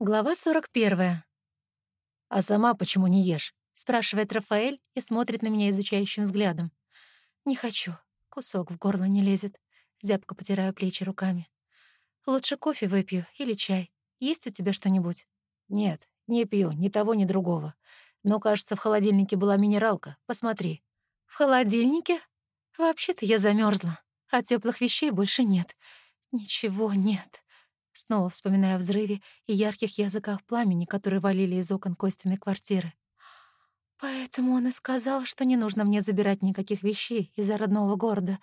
Глава 41. «А сама почему не ешь?» — спрашивает Рафаэль и смотрит на меня изучающим взглядом. «Не хочу. Кусок в горло не лезет». Зябко потираю плечи руками. «Лучше кофе выпью или чай. Есть у тебя что-нибудь?» «Нет, не пью, ни того, ни другого. Но, кажется, в холодильнике была минералка. Посмотри». «В холодильнике? Вообще-то я замерзла, а теплых вещей больше нет. Ничего нет». Снова вспоминая о взрыве и ярких языках пламени, которые валили из окон Костиной квартиры. Поэтому он и сказал, что не нужно мне забирать никаких вещей из-за родного города.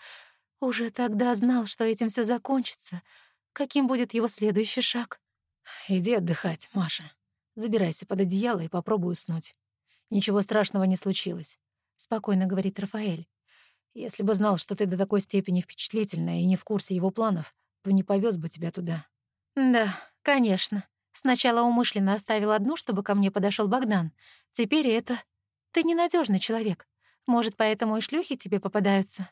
Уже тогда знал, что этим все закончится. Каким будет его следующий шаг? «Иди отдыхать, Маша. Забирайся под одеяло и попробуй уснуть. Ничего страшного не случилось», — спокойно говорит Рафаэль. «Если бы знал, что ты до такой степени впечатлительная и не в курсе его планов, то не повез бы тебя туда. «Да, конечно. Сначала умышленно оставил одну, чтобы ко мне подошел Богдан. Теперь это... Ты ненадежный человек. Может, поэтому и шлюхи тебе попадаются?»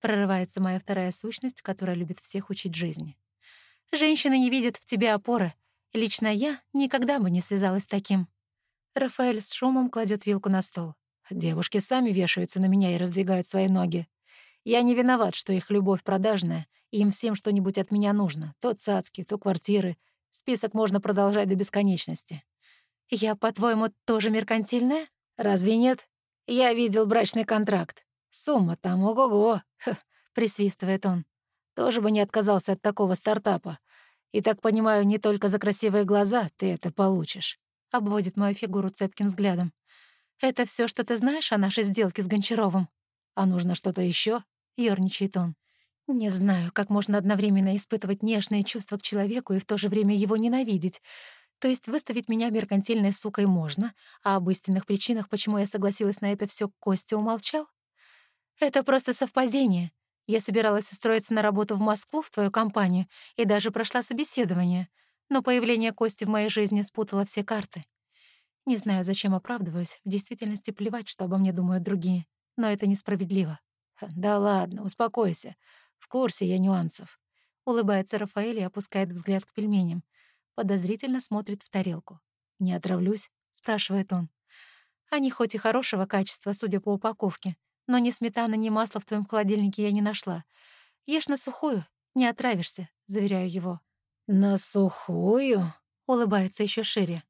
Прорывается моя вторая сущность, которая любит всех учить жизни. «Женщины не видят в тебе опоры. Лично я никогда бы не связалась с таким». Рафаэль с шумом кладет вилку на стол. «Девушки сами вешаются на меня и раздвигают свои ноги. Я не виноват, что их любовь продажная, им всем что-нибудь от меня нужно. То цацки, то квартиры. Список можно продолжать до бесконечности. Я, по-твоему, тоже меркантильная? Разве нет? Я видел брачный контракт. Сумма там ого-го, присвистывает он. Тоже бы не отказался от такого стартапа. И так понимаю, не только за красивые глаза ты это получишь. Обводит мою фигуру цепким взглядом. Это все, что ты знаешь о нашей сделке с Гончаровым? А нужно что-то еще? — ёрничает он. «Не знаю, как можно одновременно испытывать нежные чувства к человеку и в то же время его ненавидеть. То есть выставить меня меркантильной сукой можно, а об истинных причинах, почему я согласилась на это все, Костя умолчал? Это просто совпадение. Я собиралась устроиться на работу в Москву, в твою компанию, и даже прошла собеседование. Но появление Кости в моей жизни спутало все карты. Не знаю, зачем оправдываюсь. В действительности плевать, что обо мне думают другие. Но это несправедливо. «Да ладно, успокойся. В курсе я нюансов». Улыбается Рафаэль и опускает взгляд к пельменям. Подозрительно смотрит в тарелку. «Не отравлюсь?» — спрашивает он. «Они хоть и хорошего качества, судя по упаковке, но ни сметаны, ни масла в твоем холодильнике я не нашла. Ешь на сухую, не отравишься», — заверяю его. «На сухую?» — улыбается еще шире.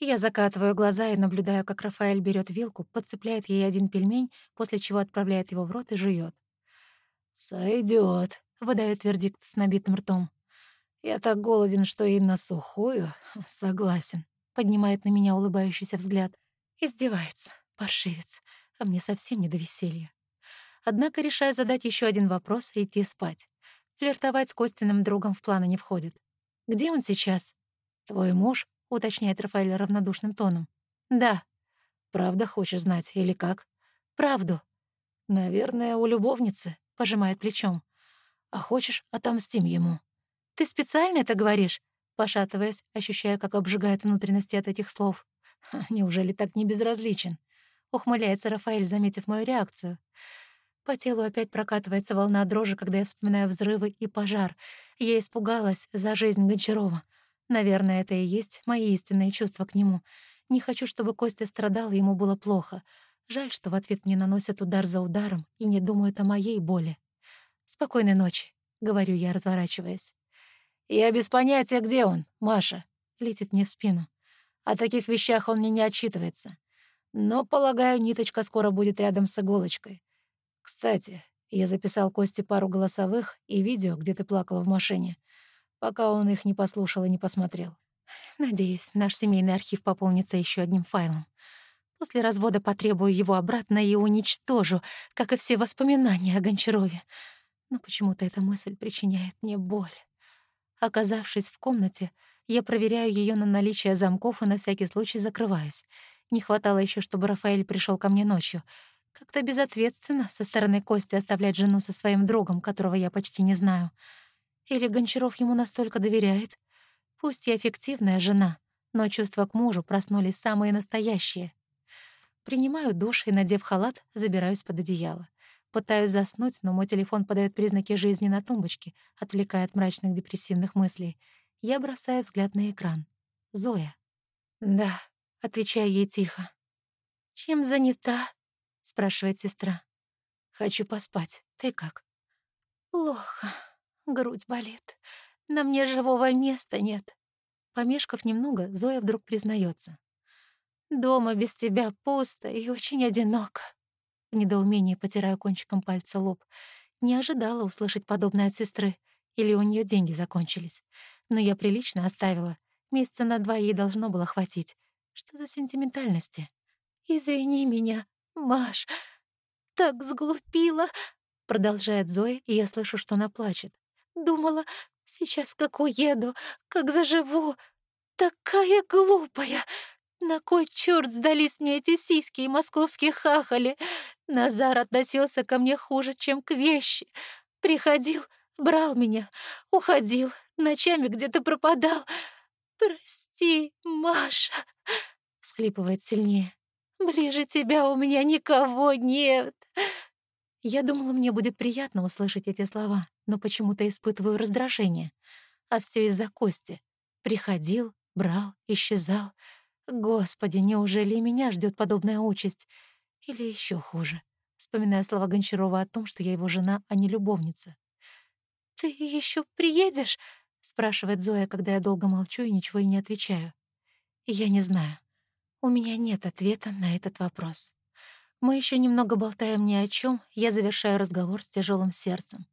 Я закатываю глаза и наблюдаю, как Рафаэль берет вилку, подцепляет ей один пельмень, после чего отправляет его в рот и жует. Сойдет, выдает вердикт с набитым ртом. «Я так голоден, что и на сухую согласен», — поднимает на меня улыбающийся взгляд. Издевается, паршивец, а мне совсем не до веселья. Однако решаю задать еще один вопрос и идти спать. Флиртовать с Костиным другом в планы не входит. Где он сейчас? Твой муж — уточняет Рафаэль равнодушным тоном. «Да». «Правда хочешь знать, или как?» «Правду». «Наверное, у любовницы», — пожимает плечом. «А хочешь, отомстим ему?» «Ты специально это говоришь?» Пошатываясь, ощущая, как обжигает внутренности от этих слов. «Неужели так не безразличен?» Ухмыляется Рафаэль, заметив мою реакцию. По телу опять прокатывается волна дрожи, когда я вспоминаю взрывы и пожар. Я испугалась за жизнь Гончарова. Наверное, это и есть мои истинные чувства к нему. Не хочу, чтобы Костя страдал, ему было плохо. Жаль, что в ответ мне наносят удар за ударом и не думают о моей боли. «Спокойной ночи», — говорю я, разворачиваясь. «Я без понятия, где он, Маша», — летит мне в спину. «О таких вещах он мне не отчитывается. Но, полагаю, ниточка скоро будет рядом с иголочкой. Кстати, я записал Косте пару голосовых и видео, где ты плакала в машине пока он их не послушал и не посмотрел. Надеюсь, наш семейный архив пополнится еще одним файлом. После развода потребую его обратно и уничтожу, как и все воспоминания о Гончарове. Но почему-то эта мысль причиняет мне боль. Оказавшись в комнате, я проверяю ее на наличие замков и на всякий случай закрываюсь. Не хватало еще, чтобы Рафаэль пришел ко мне ночью. Как-то безответственно со стороны Кости оставлять жену со своим другом, которого я почти не знаю. Или Гончаров ему настолько доверяет? Пусть я эффективная жена, но чувства к мужу проснулись самые настоящие. Принимаю душ и, надев халат, забираюсь под одеяло. Пытаюсь заснуть, но мой телефон подает признаки жизни на тумбочке, отвлекая от мрачных депрессивных мыслей. Я бросаю взгляд на экран. Зоя. «Да», — отвечаю ей тихо. «Чем занята?» — спрашивает сестра. «Хочу поспать. Ты как?» «Плохо. Грудь болит. На мне живого места нет». Помешков немного, Зоя вдруг признается. «Дома без тебя пусто и очень одиноко». В недоумении потираю кончиком пальца лоб. Не ожидала услышать подобное от сестры. Или у нее деньги закончились. Но я прилично оставила. Месяца на два ей должно было хватить. Что за сентиментальности? «Извини меня, Маш, так сглупила», — продолжает Зоя, и я слышу, что она плачет. «Думала, сейчас как уеду, как заживу. Такая глупая. На кой черт сдались мне эти сиськи и московские хахали? Назар относился ко мне хуже, чем к вещи. Приходил, брал меня, уходил, ночами где-то пропадал. Прости, Маша», — всхлипывает сильнее. Ближе тебя у меня никого нет. Я думала, мне будет приятно услышать эти слова, но почему-то испытываю раздражение. А все из-за Кости. Приходил, брал, исчезал. Господи, неужели меня ждет подобная участь? Или еще хуже? Вспоминая слова Гончарова о том, что я его жена, а не любовница. «Ты еще приедешь?» — спрашивает Зоя, когда я долго молчу и ничего и не отвечаю. Я не знаю. У меня нет ответа на этот вопрос. Мы еще немного болтаем ни о чем, я завершаю разговор с тяжелым сердцем.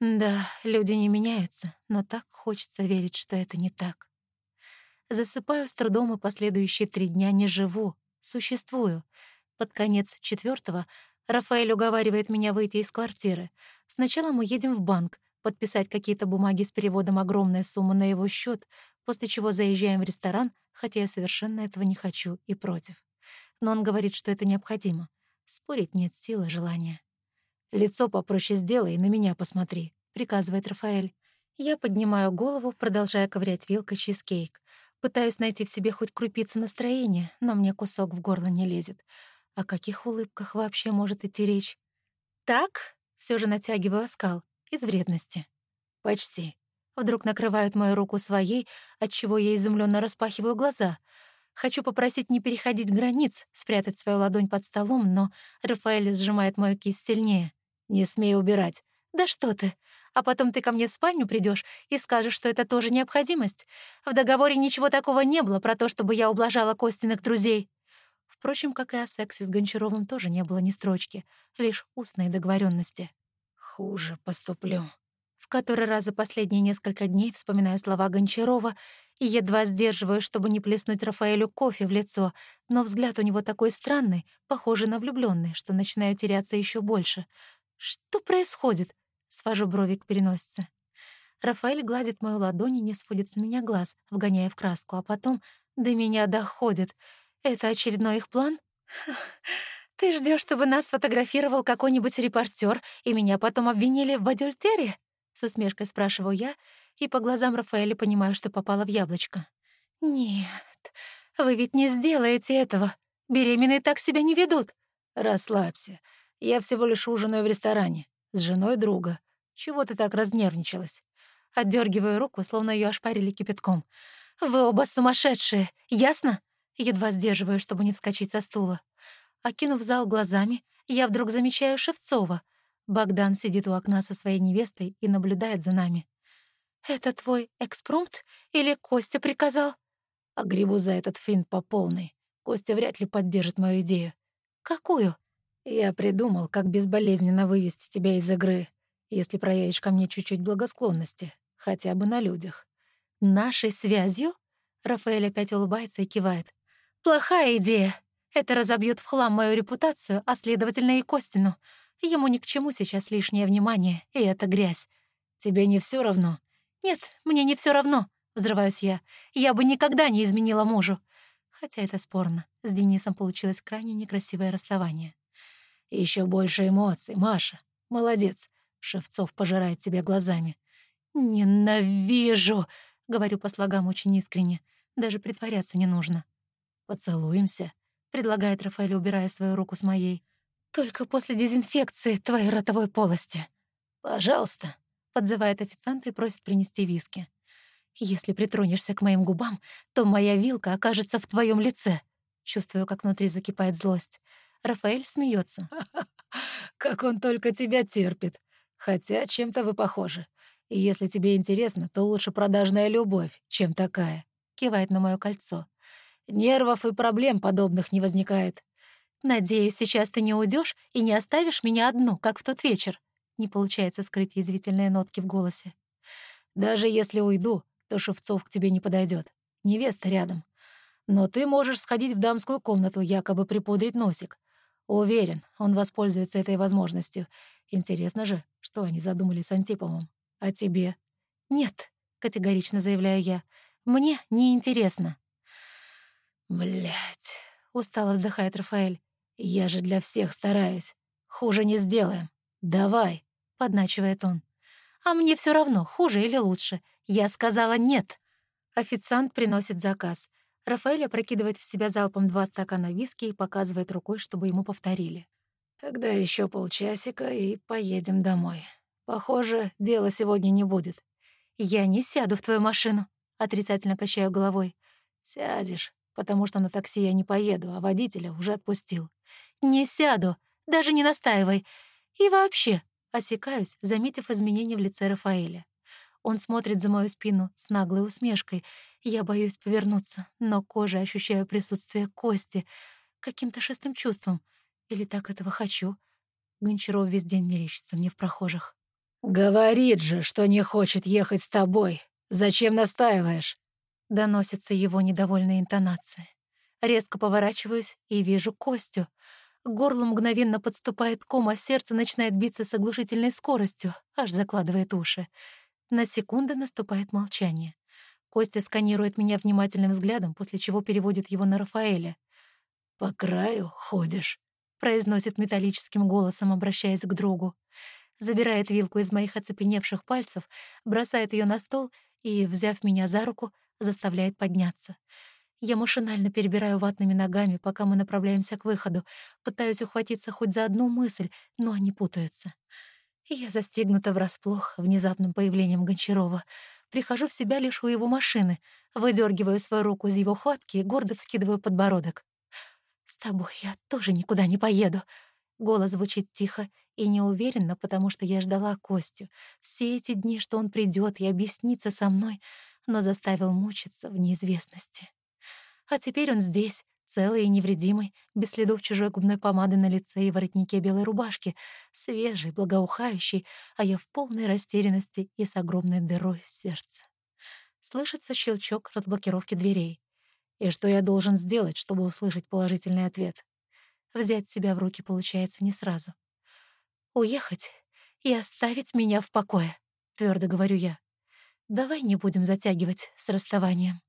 Да, люди не меняются, но так хочется верить, что это не так. Засыпаю с трудом и последующие три дня не живу, существую. Под конец четвертого Рафаэль уговаривает меня выйти из квартиры. Сначала мы едем в банк, подписать какие-то бумаги с переводом огромной суммы на его счет, после чего заезжаем в ресторан, хотя я совершенно этого не хочу и против. Но он говорит, что это необходимо. Спорить нет силы, желания. «Лицо попроще сделай и на меня посмотри», — приказывает Рафаэль. Я поднимаю голову, продолжая ковырять вилкой чизкейк. Пытаюсь найти в себе хоть крупицу настроения, но мне кусок в горло не лезет. О каких улыбках вообще может идти речь? «Так?» — все же натягиваю оскал. Из вредности. «Почти», Вдруг накрывают мою руку своей, отчего я изумленно распахиваю глаза. Хочу попросить не переходить границ, спрятать свою ладонь под столом, но Рафаэль сжимает мою кисть сильнее. «Не смей убирать». «Да что ты! А потом ты ко мне в спальню придешь и скажешь, что это тоже необходимость. В договоре ничего такого не было про то, чтобы я ублажала Костиных друзей». Впрочем, как и о сексе с Гончаровым тоже не было ни строчки, лишь устные договоренности. «Хуже поступлю», в который раз за последние несколько дней вспоминаю слова Гончарова и едва сдерживаю, чтобы не плеснуть Рафаэлю кофе в лицо, но взгляд у него такой странный, похожий на влюбленный, что начинаю теряться еще больше. «Что происходит?» — свожу брови к переносице. Рафаэль гладит мою ладонь и не сводит с меня глаз, вгоняя в краску, а потом до меня доходит. Это очередной их план? Ты ждешь, чтобы нас сфотографировал какой-нибудь репортер, и меня потом обвинили в адюльтере? С усмешкой спрашиваю я, и по глазам Рафаэля понимаю, что попала в яблочко. «Нет, вы ведь не сделаете этого. Беременные так себя не ведут». «Расслабься. Я всего лишь ужинаю в ресторане. С женой друга. Чего ты так разнервничалась?» Отдергиваю руку, словно ее ошпарили кипятком. «Вы оба сумасшедшие, ясно?» Едва сдерживаю, чтобы не вскочить со стула. Окинув зал глазами, я вдруг замечаю Шевцова — Богдан сидит у окна со своей невестой и наблюдает за нами. «Это твой экспромт или Костя приказал?» Огребу за этот финт по полной. Костя вряд ли поддержит мою идею. «Какую?» «Я придумал, как безболезненно вывести тебя из игры, если проявишь ко мне чуть-чуть благосклонности, хотя бы на людях». «Нашей связью?» Рафаэль опять улыбается и кивает. «Плохая идея. Это разобьет в хлам мою репутацию, а следовательно и Костину. Ему ни к чему сейчас лишнее внимание, и это грязь. Тебе не все равно? Нет, мне не все равно, взрываюсь я. Я бы никогда не изменила мужу. Хотя это спорно. С Денисом получилось крайне некрасивое расставание. Еще больше эмоций, Маша. Молодец. Шевцов пожирает тебя глазами. «Ненавижу!» — говорю по слогам очень искренне. Даже притворяться не нужно. «Поцелуемся», — предлагает Рафаэль, убирая свою руку с моей. «Только после дезинфекции твоей ротовой полости». «Пожалуйста», — подзывает официант и просит принести виски. Если притронешься к моим губам, то моя вилка окажется в твоем лице. Чувствую, как внутри закипает злость. Рафаэль смеется. «Как он только тебя терпит. Хотя чем-то вы похожи. И если тебе интересно, то лучше продажная любовь, чем такая», — кивает на мое кольцо. «Нервов и проблем подобных не возникает». «Надеюсь, сейчас ты не уйдешь и не оставишь меня одну, как в тот вечер». Не получается скрыть язвительные нотки в голосе. «Даже если уйду, то Шевцов к тебе не подойдет. Невеста рядом. Но ты можешь сходить в дамскую комнату, якобы припудрить носик. Уверен, он воспользуется этой возможностью. Интересно же, что они задумали с Антиповым. А тебе? Нет, категорично заявляю я. Мне не интересно. Блять, устало вздыхает Рафаэль. Я же для всех стараюсь. Хуже не сделаем. Давай, подначивает он. А мне все равно, хуже или лучше. Я сказала нет. Официант приносит заказ. Рафаэль опрокидывает в себя залпом два стакана виски и показывает рукой, чтобы ему повторили. «Тогда еще полчасика и поедем домой. Похоже, дела сегодня не будет». «Я не сяду в твою машину», — отрицательно качаю головой. «Сядешь, потому что на такси я не поеду, а водителя уже отпустил». «Не сяду, даже не настаивай. И вообще...» — осекаюсь, заметив изменения в лице Рафаэля. Он смотрит за мою спину с наглой усмешкой. Я боюсь повернуться, но кожей ощущаю присутствие кости каким-то шестым чувством. Или так этого хочу. Гончаров весь день мерещится мне в прохожих. «Говорит же, что не хочет ехать с тобой. Зачем настаиваешь?» Доносятся его недовольные интонации. Резко поворачиваюсь и вижу Костю. К горлу мгновенно подступает ком, а сердце начинает биться с оглушительной скоростью, аж закладывает уши. На секунду наступает молчание. Костя сканирует меня внимательным взглядом, после чего переводит его на Рафаэля. «По краю ходишь», — произносит металлическим голосом, обращаясь к другу. Забирает вилку из моих оцепеневших пальцев, бросает ее на стол и, взяв меня за руку, заставляет подняться. Я машинально перебираю ватными ногами, пока мы направляемся к выходу, пытаюсь ухватиться хоть за одну мысль, но они путаются. Я застигнута врасплох внезапным появлением Гончарова. Прихожу в себя лишь у его машины, выдергиваю свою руку из его хватки и гордо вскидываю подбородок. «С тобой я тоже никуда не поеду». Голос звучит тихо и неуверенно, потому что я ждала Костю. Все эти дни, что он придет и объяснится со мной, но заставил мучиться в неизвестности. А теперь он здесь, целый и невредимый, без следов чужой губной помады на лице и воротнике белой рубашки, свежий, благоухающий, а я в полной растерянности и с огромной дырой в сердце. Слышится щелчок разблокировки дверей. И что я должен сделать, чтобы услышать положительный ответ? Взять себя в руки получается не сразу. «Уехать и оставить меня в покое», — твердо говорю я. «Давай не будем затягивать с расставанием».